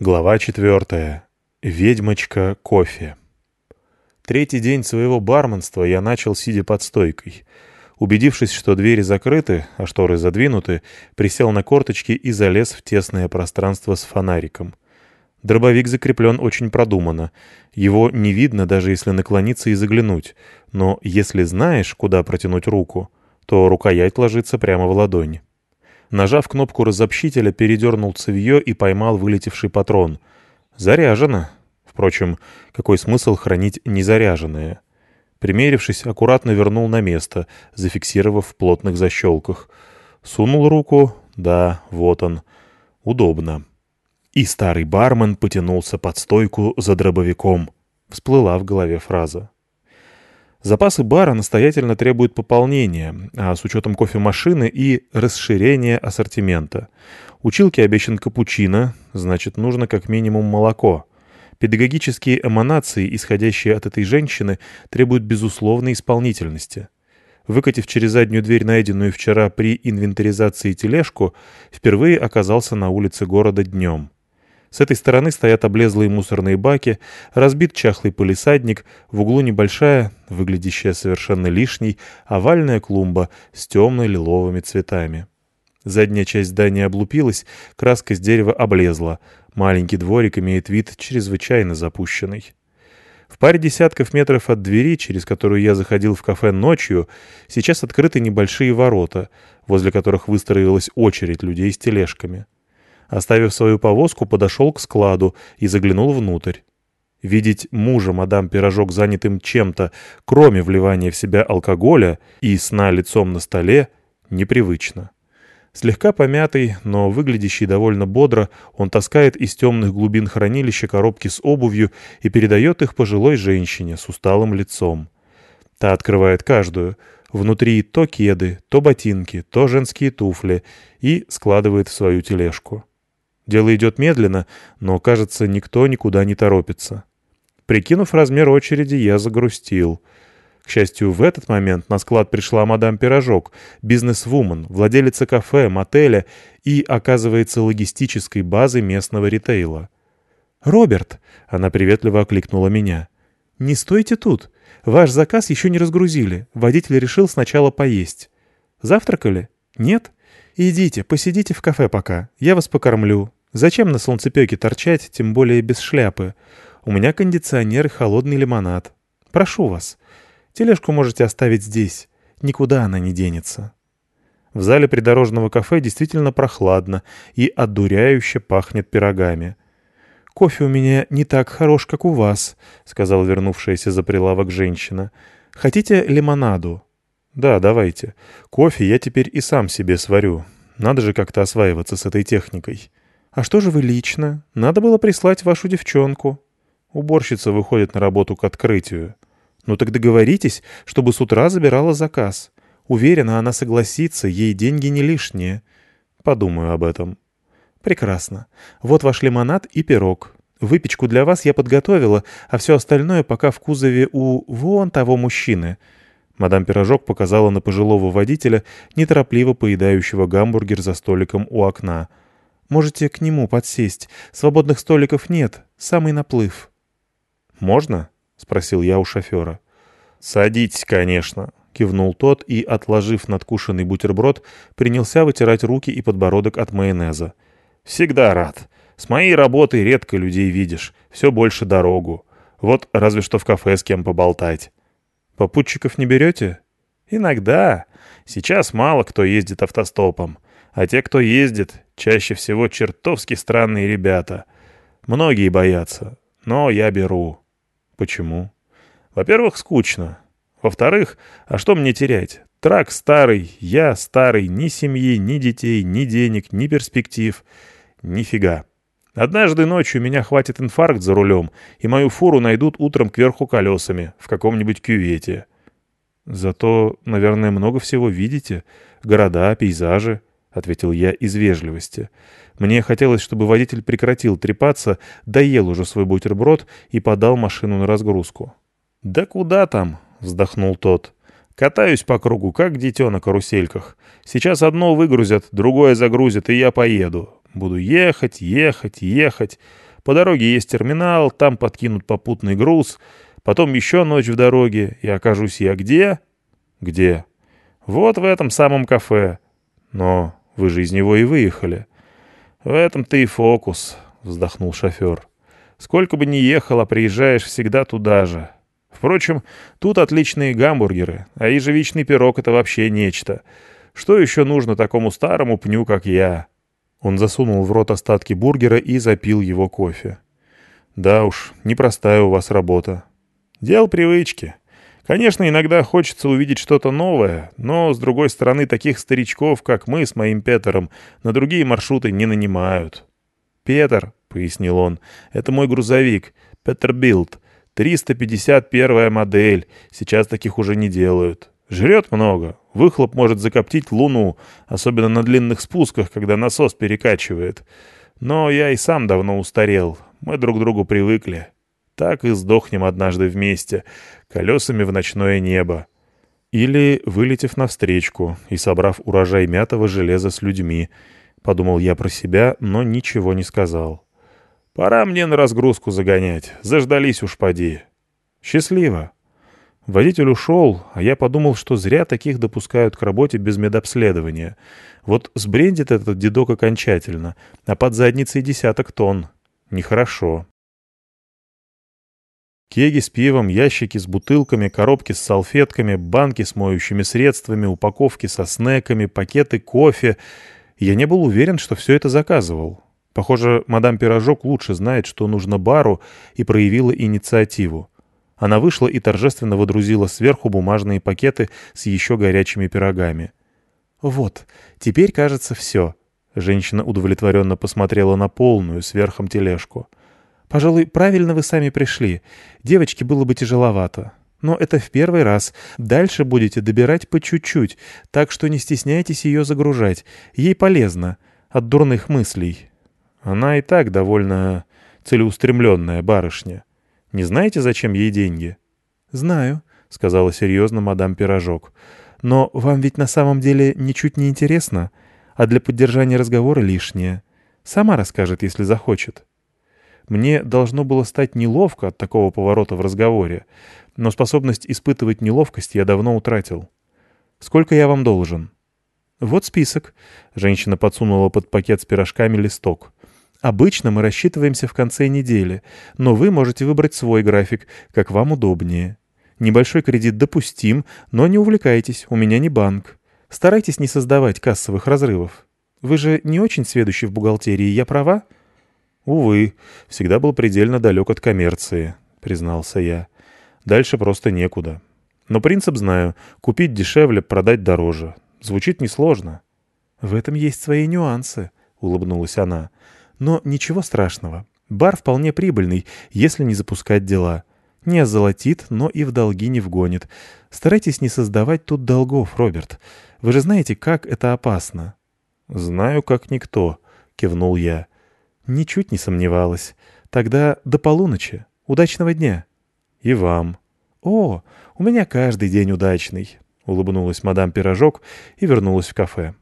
Глава четвертая. Ведьмочка кофе. Третий день своего барменства я начал, сидя под стойкой. Убедившись, что двери закрыты, а шторы задвинуты, присел на корточки и залез в тесное пространство с фонариком. Дробовик закреплен очень продуманно. Его не видно, даже если наклониться и заглянуть. Но если знаешь, куда протянуть руку, то рукоять ложится прямо в ладонь. Нажав кнопку разобщителя, передернул цевье и поймал вылетевший патрон. Заряжено. Впрочем, какой смысл хранить незаряженное? Примерившись, аккуратно вернул на место, зафиксировав в плотных защелках. Сунул руку. Да, вот он. Удобно. И старый бармен потянулся под стойку за дробовиком. Всплыла в голове фраза. Запасы бара настоятельно требуют пополнения, а с учетом кофемашины и расширения ассортимента. Училке обещан капучино, значит, нужно как минимум молоко. Педагогические эманации, исходящие от этой женщины, требуют безусловной исполнительности. Выкатив через заднюю дверь найденную вчера при инвентаризации тележку, впервые оказался на улице города днем. С этой стороны стоят облезлые мусорные баки, разбит чахлый полисадник, в углу небольшая, выглядящая совершенно лишней, овальная клумба с темно-лиловыми цветами. Задняя часть здания облупилась, краска с дерева облезла. Маленький дворик имеет вид чрезвычайно запущенный. В паре десятков метров от двери, через которую я заходил в кафе ночью, сейчас открыты небольшие ворота, возле которых выстроилась очередь людей с тележками. Оставив свою повозку, подошел к складу и заглянул внутрь. Видеть мужа мадам Пирожок занятым чем-то, кроме вливания в себя алкоголя и сна лицом на столе, непривычно. Слегка помятый, но выглядящий довольно бодро, он таскает из темных глубин хранилища коробки с обувью и передает их пожилой женщине с усталым лицом. Та открывает каждую. Внутри то кеды, то ботинки, то женские туфли и складывает в свою тележку. Дело идет медленно, но, кажется, никто никуда не торопится. Прикинув размер очереди, я загрустил. К счастью, в этот момент на склад пришла мадам Пирожок, бизнес-вумен, владелица кафе, мотеля и, оказывается, логистической базы местного ритейла. «Роберт!» — она приветливо окликнула меня. «Не стойте тут. Ваш заказ еще не разгрузили. Водитель решил сначала поесть. Завтракали? Нет? «Идите, посидите в кафе пока. Я вас покормлю. Зачем на солнцепеке торчать, тем более без шляпы? У меня кондиционер и холодный лимонад. Прошу вас. Тележку можете оставить здесь. Никуда она не денется». В зале придорожного кафе действительно прохладно и одуряюще пахнет пирогами. «Кофе у меня не так хорош, как у вас», — сказала вернувшаяся за прилавок женщина. «Хотите лимонаду?» «Да, давайте. Кофе я теперь и сам себе сварю. Надо же как-то осваиваться с этой техникой». «А что же вы лично? Надо было прислать вашу девчонку». Уборщица выходит на работу к открытию. «Ну так договоритесь, чтобы с утра забирала заказ. Уверена, она согласится, ей деньги не лишние. Подумаю об этом». «Прекрасно. Вот ваш лимонад и пирог. Выпечку для вас я подготовила, а все остальное пока в кузове у вон того мужчины». Мадам Пирожок показала на пожилого водителя, неторопливо поедающего гамбургер за столиком у окна. «Можете к нему подсесть. Свободных столиков нет. Самый наплыв». «Можно?» — спросил я у шофера. «Садитесь, конечно», — кивнул тот и, отложив надкушенный бутерброд, принялся вытирать руки и подбородок от майонеза. «Всегда рад. С моей работой редко людей видишь. Все больше дорогу. Вот разве что в кафе с кем поболтать». Попутчиков не берете? Иногда. Сейчас мало кто ездит автостопом. А те, кто ездит, чаще всего чертовски странные ребята. Многие боятся. Но я беру. Почему? Во-первых, скучно. Во-вторых, а что мне терять? Трак старый, я старый, ни семьи, ни детей, ни денег, ни перспектив. Нифига. Однажды ночью меня хватит инфаркт за рулем, и мою фуру найдут утром кверху колесами в каком-нибудь кювете. Зато, наверное, много всего видите. Города, пейзажи, — ответил я из вежливости. Мне хотелось, чтобы водитель прекратил трепаться, доел уже свой бутерброд и подал машину на разгрузку. «Да куда там?» — вздохнул тот. «Катаюсь по кругу, как дитё на карусельках. Сейчас одно выгрузят, другое загрузят, и я поеду. Буду ехать, ехать, ехать. По дороге есть терминал, там подкинут попутный груз, потом еще ночь в дороге, и окажусь я где? Где? Вот в этом самом кафе. Но вы же из него и выехали. В этом-то и фокус, вздохнул шофер. Сколько бы ни ехал, а приезжаешь всегда туда же. Впрочем, тут отличные гамбургеры, а ежевичный пирог — это вообще нечто. Что еще нужно такому старому пню, как я?» Он засунул в рот остатки бургера и запил его кофе. «Да уж, непростая у вас работа. Дел привычки. Конечно, иногда хочется увидеть что-то новое, но, с другой стороны, таких старичков, как мы с моим Петером, на другие маршруты не нанимают». «Петер», — пояснил он, — «это мой грузовик, Петербилд. 351 модель. Сейчас таких уже не делают. Жрет много. Выхлоп может закоптить луну, особенно на длинных спусках, когда насос перекачивает. Но я и сам давно устарел. Мы друг к другу привыкли. Так и сдохнем однажды вместе, колесами в ночное небо. Или вылетев навстречку и собрав урожай мятого железа с людьми. Подумал я про себя, но ничего не сказал. Пора мне на разгрузку загонять. Заждались уж поди. Счастливо. Водитель ушел, а я подумал, что зря таких допускают к работе без медобследования. Вот сбрендит этот дедок окончательно, а под задницей десяток тонн. Нехорошо. Кеги с пивом, ящики с бутылками, коробки с салфетками, банки с моющими средствами, упаковки со снеками, пакеты кофе. Я не был уверен, что все это заказывал. Похоже, мадам Пирожок лучше знает, что нужно бару, и проявила инициативу. Она вышла и торжественно водрузила сверху бумажные пакеты с еще горячими пирогами. «Вот, теперь, кажется, все». Женщина удовлетворенно посмотрела на полную, сверхом тележку. «Пожалуй, правильно вы сами пришли. Девочке было бы тяжеловато. Но это в первый раз. Дальше будете добирать по чуть-чуть, так что не стесняйтесь ее загружать. Ей полезно. От дурных мыслей. Она и так довольно целеустремленная барышня. Не знаете, зачем ей деньги?» «Знаю», — сказала серьезно мадам Пирожок. «Но вам ведь на самом деле ничуть не интересно, а для поддержания разговора лишнее. Сама расскажет, если захочет». Мне должно было стать неловко от такого поворота в разговоре, но способность испытывать неловкость я давно утратил. «Сколько я вам должен?» «Вот список», — женщина подсунула под пакет с пирожками листок. Обычно мы рассчитываемся в конце недели, но вы можете выбрать свой график, как вам удобнее. Небольшой кредит допустим, но не увлекайтесь, у меня не банк. Старайтесь не создавать кассовых разрывов. Вы же не очень сведущий в бухгалтерии, я права? Увы, всегда был предельно далек от коммерции, признался я. Дальше просто некуда. Но принцип знаю. Купить дешевле, продать дороже. Звучит несложно. В этом есть свои нюансы, улыбнулась она. Но ничего страшного. Бар вполне прибыльный, если не запускать дела. Не озолотит, но и в долги не вгонит. Старайтесь не создавать тут долгов, Роберт. Вы же знаете, как это опасно. «Знаю, как никто», — кивнул я. Ничуть не сомневалась. Тогда до полуночи. Удачного дня. И вам. О, у меня каждый день удачный, — улыбнулась мадам Пирожок и вернулась в кафе.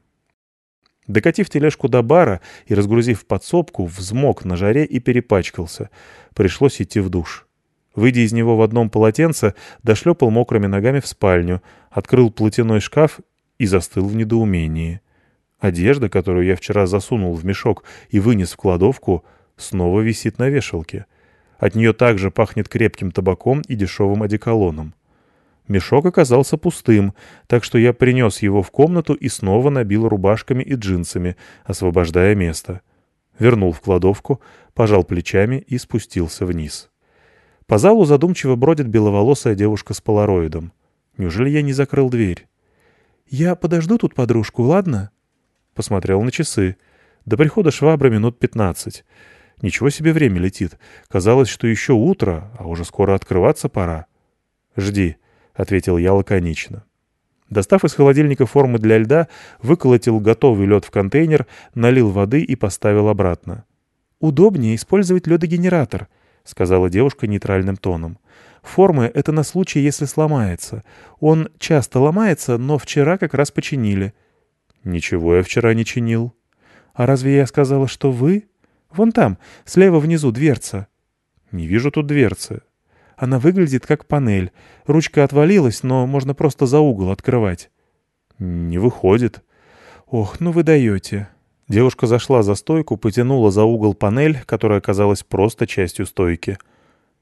Докатив тележку до бара и разгрузив подсобку, взмок на жаре и перепачкался. Пришлось идти в душ. Выйдя из него в одном полотенце, дошлепал мокрыми ногами в спальню, открыл платяной шкаф и застыл в недоумении. Одежда, которую я вчера засунул в мешок и вынес в кладовку, снова висит на вешалке. От нее также пахнет крепким табаком и дешевым одеколоном. Мешок оказался пустым, так что я принес его в комнату и снова набил рубашками и джинсами, освобождая место. Вернул в кладовку, пожал плечами и спустился вниз. По залу задумчиво бродит беловолосая девушка с полароидом. Неужели я не закрыл дверь? «Я подожду тут подружку, ладно?» Посмотрел на часы. До прихода швабры минут пятнадцать. Ничего себе время летит. Казалось, что еще утро, а уже скоро открываться пора. «Жди», — ответил я лаконично. Достав из холодильника формы для льда, выколотил готовый лед в контейнер, налил воды и поставил обратно. «Удобнее использовать ледогенератор», — сказала девушка нейтральным тоном. «Формы — это на случай, если сломается. Он часто ломается, но вчера как раз починили». «Ничего я вчера не чинил». «А разве я сказала, что вы?» Вон там, слева внизу дверца». «Не вижу тут дверцы». «Она выглядит как панель. Ручка отвалилась, но можно просто за угол открывать». «Не выходит». «Ох, ну вы даете». Девушка зашла за стойку, потянула за угол панель, которая оказалась просто частью стойки.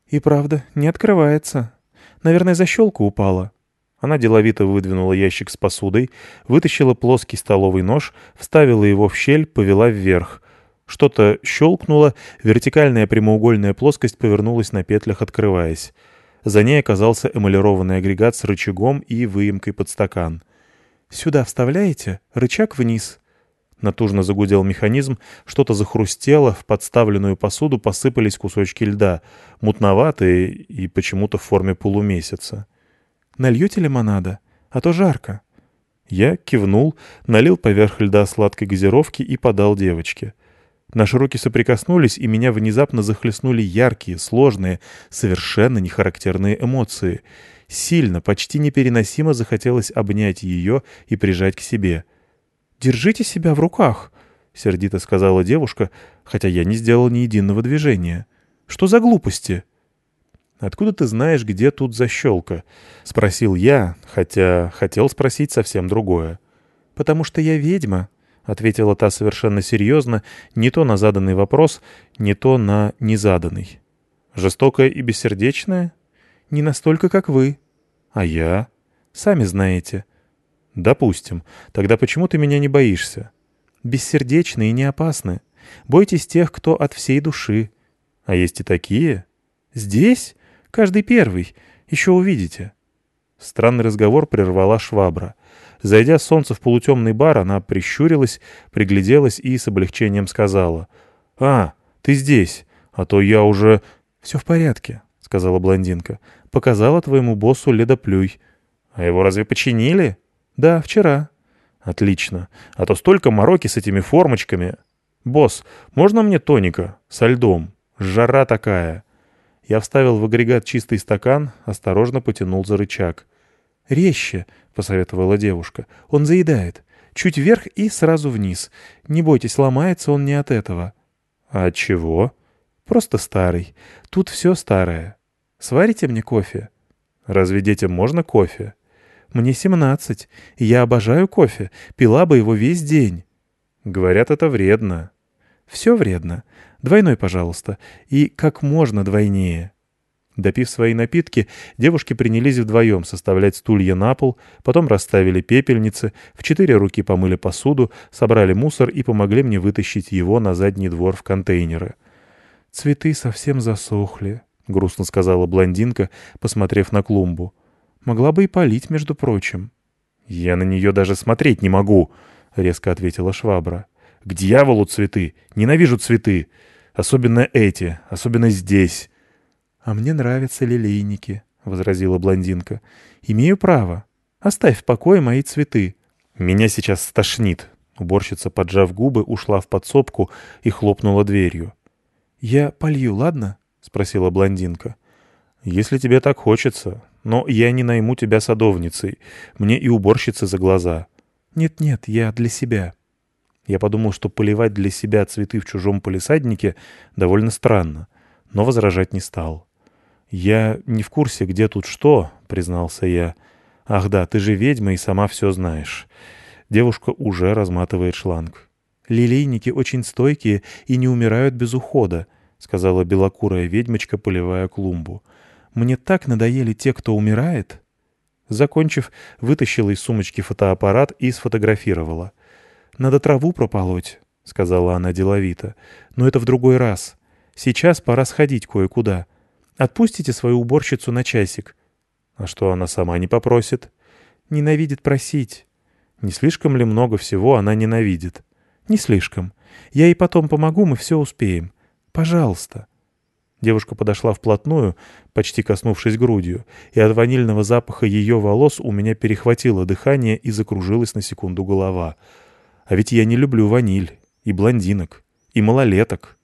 «И правда, не открывается. Наверное, защелка упала». Она деловито выдвинула ящик с посудой, вытащила плоский столовый нож, вставила его в щель, повела вверх. Что-то щелкнуло, вертикальная прямоугольная плоскость повернулась на петлях, открываясь. За ней оказался эмалированный агрегат с рычагом и выемкой под стакан. «Сюда вставляете? Рычаг вниз». Натужно загудел механизм, что-то захрустело, в подставленную посуду посыпались кусочки льда, мутноватые и почему-то в форме полумесяца. «Нальете лимонада? А то жарко». Я кивнул, налил поверх льда сладкой газировки и подал девочке. Наши руки соприкоснулись, и меня внезапно захлестнули яркие, сложные, совершенно нехарактерные эмоции. Сильно, почти непереносимо захотелось обнять ее и прижать к себе — «Держите себя в руках», — сердито сказала девушка, хотя я не сделал ни единого движения. «Что за глупости?» «Откуда ты знаешь, где тут защелка?» — спросил я, хотя хотел спросить совсем другое. «Потому что я ведьма», — ответила та совершенно серьезно, не то на заданный вопрос, не то на незаданный. «Жестокая и бессердечная?» «Не настолько, как вы». «А я?» «Сами знаете. «Допустим. Тогда почему ты меня не боишься?» «Бессердечны и не опасны. Бойтесь тех, кто от всей души». «А есть и такие?» «Здесь? Каждый первый. Еще увидите». Странный разговор прервала швабра. Зайдя с солнца в полутемный бар, она прищурилась, пригляделась и с облегчением сказала. «А, ты здесь, а то я уже...» «Все в порядке», — сказала блондинка. «Показала твоему боссу ледоплюй». «А его разве починили?» «Да, вчера». «Отлично. А то столько мороки с этими формочками. Босс, можно мне тоника? Со льдом. Жара такая». Я вставил в агрегат чистый стакан, осторожно потянул за рычаг. «Резче», — посоветовала девушка. «Он заедает. Чуть вверх и сразу вниз. Не бойтесь, ломается он не от этого». «А от чего?» «Просто старый. Тут все старое. Сварите мне кофе?» «Разве детям можно кофе?» Мне семнадцать, я обожаю кофе, пила бы его весь день». «Говорят, это вредно». «Все вредно. Двойной, пожалуйста. И как можно двойнее». Допив свои напитки, девушки принялись вдвоем составлять стулья на пол, потом расставили пепельницы, в четыре руки помыли посуду, собрали мусор и помогли мне вытащить его на задний двор в контейнеры. «Цветы совсем засохли», — грустно сказала блондинка, посмотрев на клумбу. Могла бы и полить, между прочим». «Я на нее даже смотреть не могу», — резко ответила швабра. «К дьяволу цветы! Ненавижу цветы! Особенно эти, особенно здесь!» «А мне нравятся лилейники», — возразила блондинка. «Имею право. Оставь в покое мои цветы». «Меня сейчас стошнит». Уборщица, поджав губы, ушла в подсобку и хлопнула дверью. «Я полью, ладно?» — спросила блондинка. «Если тебе так хочется. Но я не найму тебя садовницей. Мне и уборщицы за глаза». «Нет-нет, я для себя». Я подумал, что поливать для себя цветы в чужом полисаднике довольно странно, но возражать не стал. «Я не в курсе, где тут что», — признался я. «Ах да, ты же ведьма и сама все знаешь». Девушка уже разматывает шланг. «Лилейники очень стойкие и не умирают без ухода», — сказала белокурая ведьмочка, поливая клумбу. Мне так надоели те, кто умирает». Закончив, вытащила из сумочки фотоаппарат и сфотографировала. «Надо траву прополоть», — сказала она деловито. «Но это в другой раз. Сейчас пора сходить кое-куда. Отпустите свою уборщицу на часик». «А что, она сама не попросит?» «Ненавидит просить». «Не слишком ли много всего она ненавидит?» «Не слишком. Я ей потом помогу, мы все успеем. Пожалуйста». Девушка подошла вплотную, почти коснувшись грудью, и от ванильного запаха ее волос у меня перехватило дыхание и закружилась на секунду голова. А ведь я не люблю ваниль, и блондинок, и малолеток.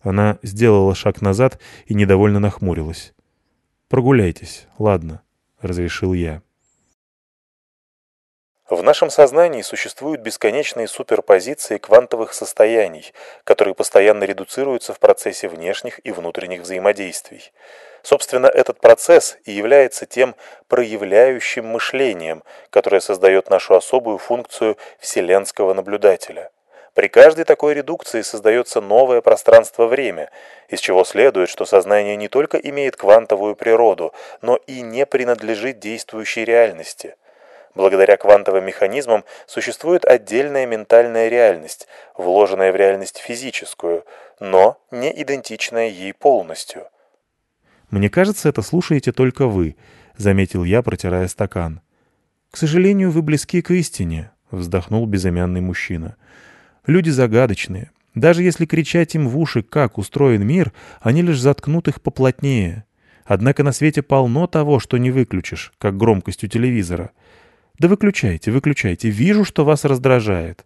Она сделала шаг назад и недовольно нахмурилась. «Прогуляйтесь, ладно», — разрешил я. В нашем сознании существуют бесконечные суперпозиции квантовых состояний, которые постоянно редуцируются в процессе внешних и внутренних взаимодействий. Собственно, этот процесс и является тем проявляющим мышлением, которое создает нашу особую функцию вселенского наблюдателя. При каждой такой редукции создается новое пространство-время, из чего следует, что сознание не только имеет квантовую природу, но и не принадлежит действующей реальности – Благодаря квантовым механизмам существует отдельная ментальная реальность, вложенная в реальность физическую, но не идентичная ей полностью. «Мне кажется, это слушаете только вы», — заметил я, протирая стакан. «К сожалению, вы близки к истине», — вздохнул безымянный мужчина. «Люди загадочные. Даже если кричать им в уши, как устроен мир, они лишь заткнут их поплотнее. Однако на свете полно того, что не выключишь, как громкость у телевизора. «Да выключайте, выключайте. Вижу, что вас раздражает».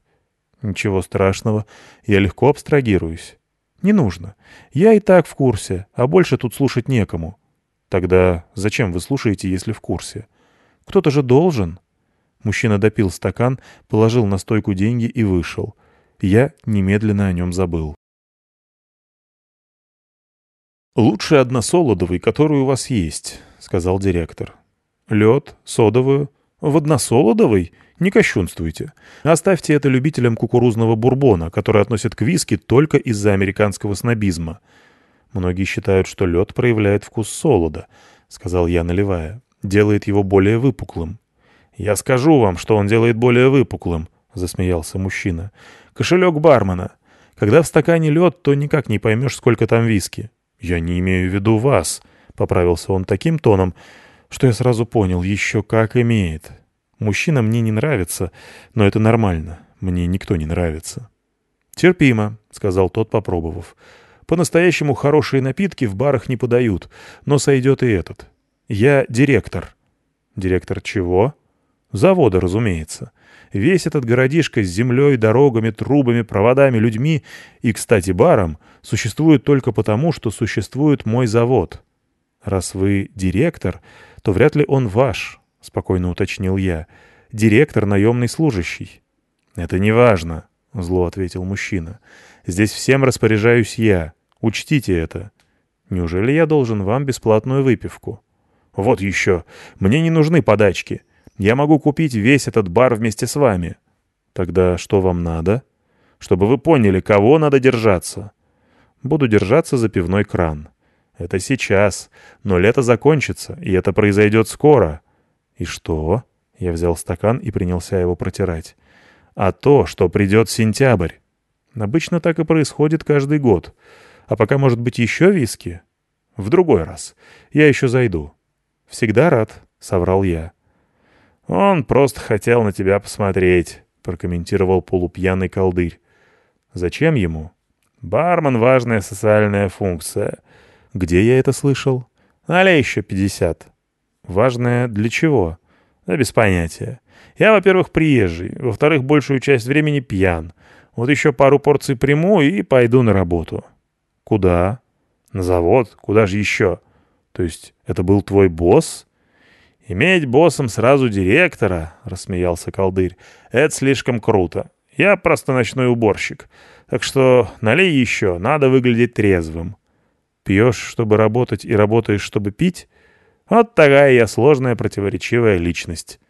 «Ничего страшного. Я легко абстрагируюсь». «Не нужно. Я и так в курсе, а больше тут слушать некому». «Тогда зачем вы слушаете, если в курсе?» «Кто-то же должен». Мужчина допил стакан, положил на стойку деньги и вышел. Я немедленно о нем забыл. «Лучше односолодовый, который у вас есть», — сказал директор. «Лед, содовую, в односолодовой? Не кощунствуйте. Оставьте это любителям кукурузного бурбона, который относят к виски только из-за американского снобизма. Многие считают, что лед проявляет вкус солода, — сказал я, наливая. Делает его более выпуклым. «Я скажу вам, что он делает более выпуклым», — засмеялся мужчина. «Кошелек бармена. Когда в стакане лед, то никак не поймешь, сколько там виски». «Я не имею в виду вас», — поправился он таким тоном, что я сразу понял, еще как имеет. Мужчина мне не нравится, но это нормально. Мне никто не нравится. «Терпимо», — сказал тот, попробовав. «По-настоящему хорошие напитки в барах не подают, но сойдет и этот. Я директор». «Директор чего?» «Завода, разумеется. Весь этот городишко с землей, дорогами, трубами, проводами, людьми и, кстати, баром существует только потому, что существует мой завод. Раз вы директор, то вряд ли он ваш, — спокойно уточнил я. Директор наемный служащий. Это не важно, — зло ответил мужчина. Здесь всем распоряжаюсь я. Учтите это. Неужели я должен вам бесплатную выпивку? Вот еще. Мне не нужны подачки. Я могу купить весь этот бар вместе с вами. Тогда что вам надо? Чтобы вы поняли, кого надо держаться. Буду держаться за пивной кран. Это сейчас. Но лето закончится, и это произойдет скоро. И что? Я взял стакан и принялся его протирать. А то, что придет сентябрь. Обычно так и происходит каждый год. А пока, может быть, еще виски? В другой раз. Я еще зайду. Всегда рад, — соврал я. Он просто хотел на тебя посмотреть, — прокомментировал полупьяный колдырь. Зачем ему? Бармен — важная социальная функция — где я это слышал? Налей еще пятьдесят. Важное для чего? Да без понятия. Я, во-первых, приезжий, во-вторых, большую часть времени пьян. Вот еще пару порций приму и пойду на работу. Куда? На завод? Куда же еще? То есть это был твой босс? Иметь боссом сразу директора, рассмеялся колдырь, это слишком круто. Я просто ночной уборщик. Так что налей еще, надо выглядеть трезвым. Пьешь, чтобы работать, и работаешь, чтобы пить? Вот такая я сложная противоречивая личность.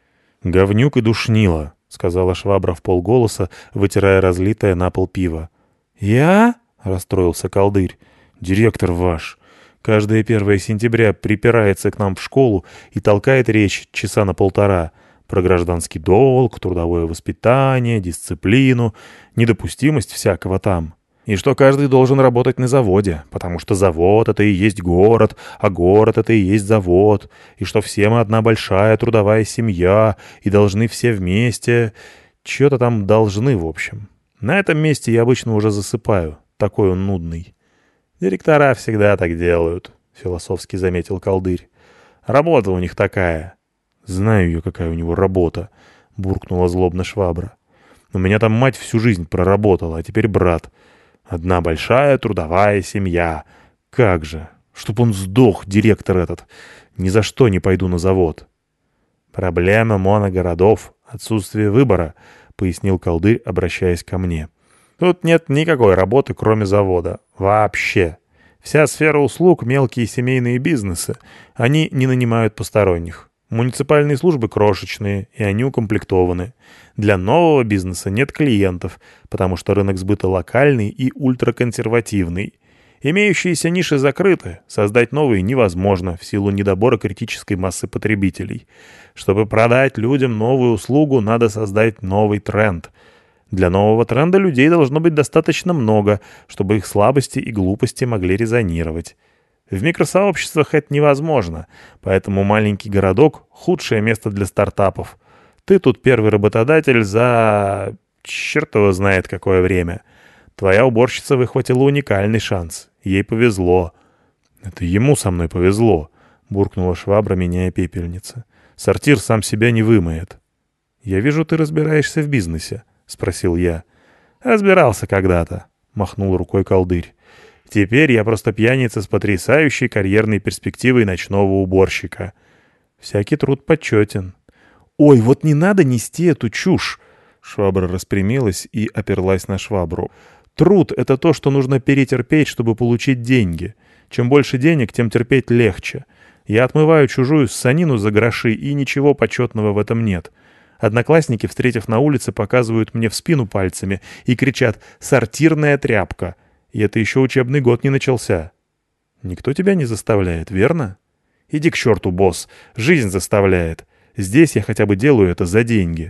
Говнюк и душнила, — сказала швабра в полголоса, вытирая разлитое на пол пиво. «Я?» — расстроился колдырь. «Директор ваш. Каждое 1 сентября припирается к нам в школу и толкает речь часа на полтора про гражданский долг, трудовое воспитание, дисциплину, недопустимость всякого там. И что каждый должен работать на заводе, потому что завод — это и есть город, а город — это и есть завод, и что все мы одна большая трудовая семья, и должны все вместе... Чего-то там должны, в общем. На этом месте я обычно уже засыпаю, такой он нудный. «Директора всегда так делают», — философски заметил колдырь. «Работа у них такая». «Знаю я, какая у него работа», — буркнула злобно швабра. «У меня там мать всю жизнь проработала, а теперь брат». Одна большая трудовая семья. Как же! Чтоб он сдох, директор этот. Ни за что не пойду на завод. «Проблема моногородов — отсутствие выбора», — пояснил колдырь, обращаясь ко мне. «Тут нет никакой работы, кроме завода. Вообще. Вся сфера услуг — мелкие семейные бизнесы. Они не нанимают посторонних. Муниципальные службы крошечные, и они укомплектованы. Для нового бизнеса нет клиентов, потому что рынок сбыта локальный и ультраконсервативный. Имеющиеся ниши закрыты, создать новые невозможно в силу недобора критической массы потребителей. Чтобы продать людям новую услугу, надо создать новый тренд. Для нового тренда людей должно быть достаточно много, чтобы их слабости и глупости могли резонировать. В микросообществах это невозможно, поэтому маленький городок — худшее место для стартапов. Ты тут первый работодатель за... черт его знает какое время. Твоя уборщица выхватила уникальный шанс. Ей повезло. Это ему со мной повезло, буркнула швабра, меняя пепельницы. Сортир сам себя не вымоет. Я вижу, ты разбираешься в бизнесе, спросил я. Разбирался когда-то, махнул рукой колдырь. Теперь я просто пьяница с потрясающей карьерной перспективой ночного уборщика. Всякий труд почетен. «Ой, вот не надо нести эту чушь!» Швабра распрямилась и оперлась на швабру. Труд — это то, что нужно перетерпеть, чтобы получить деньги. Чем больше денег, тем терпеть легче. Я отмываю чужую ссанину за гроши, и ничего почетного в этом нет. Одноклассники, встретив на улице, показывают мне в спину пальцами и кричат «сортирная тряпка». И это еще учебный год не начался. Никто тебя не заставляет, верно? Иди к черту, босс. Жизнь заставляет. Здесь я хотя бы делаю это за деньги.